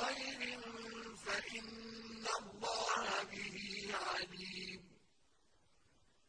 خَيْرٍ فَإِنَّ اللَّهَ بِهِ عَلِيمٌ.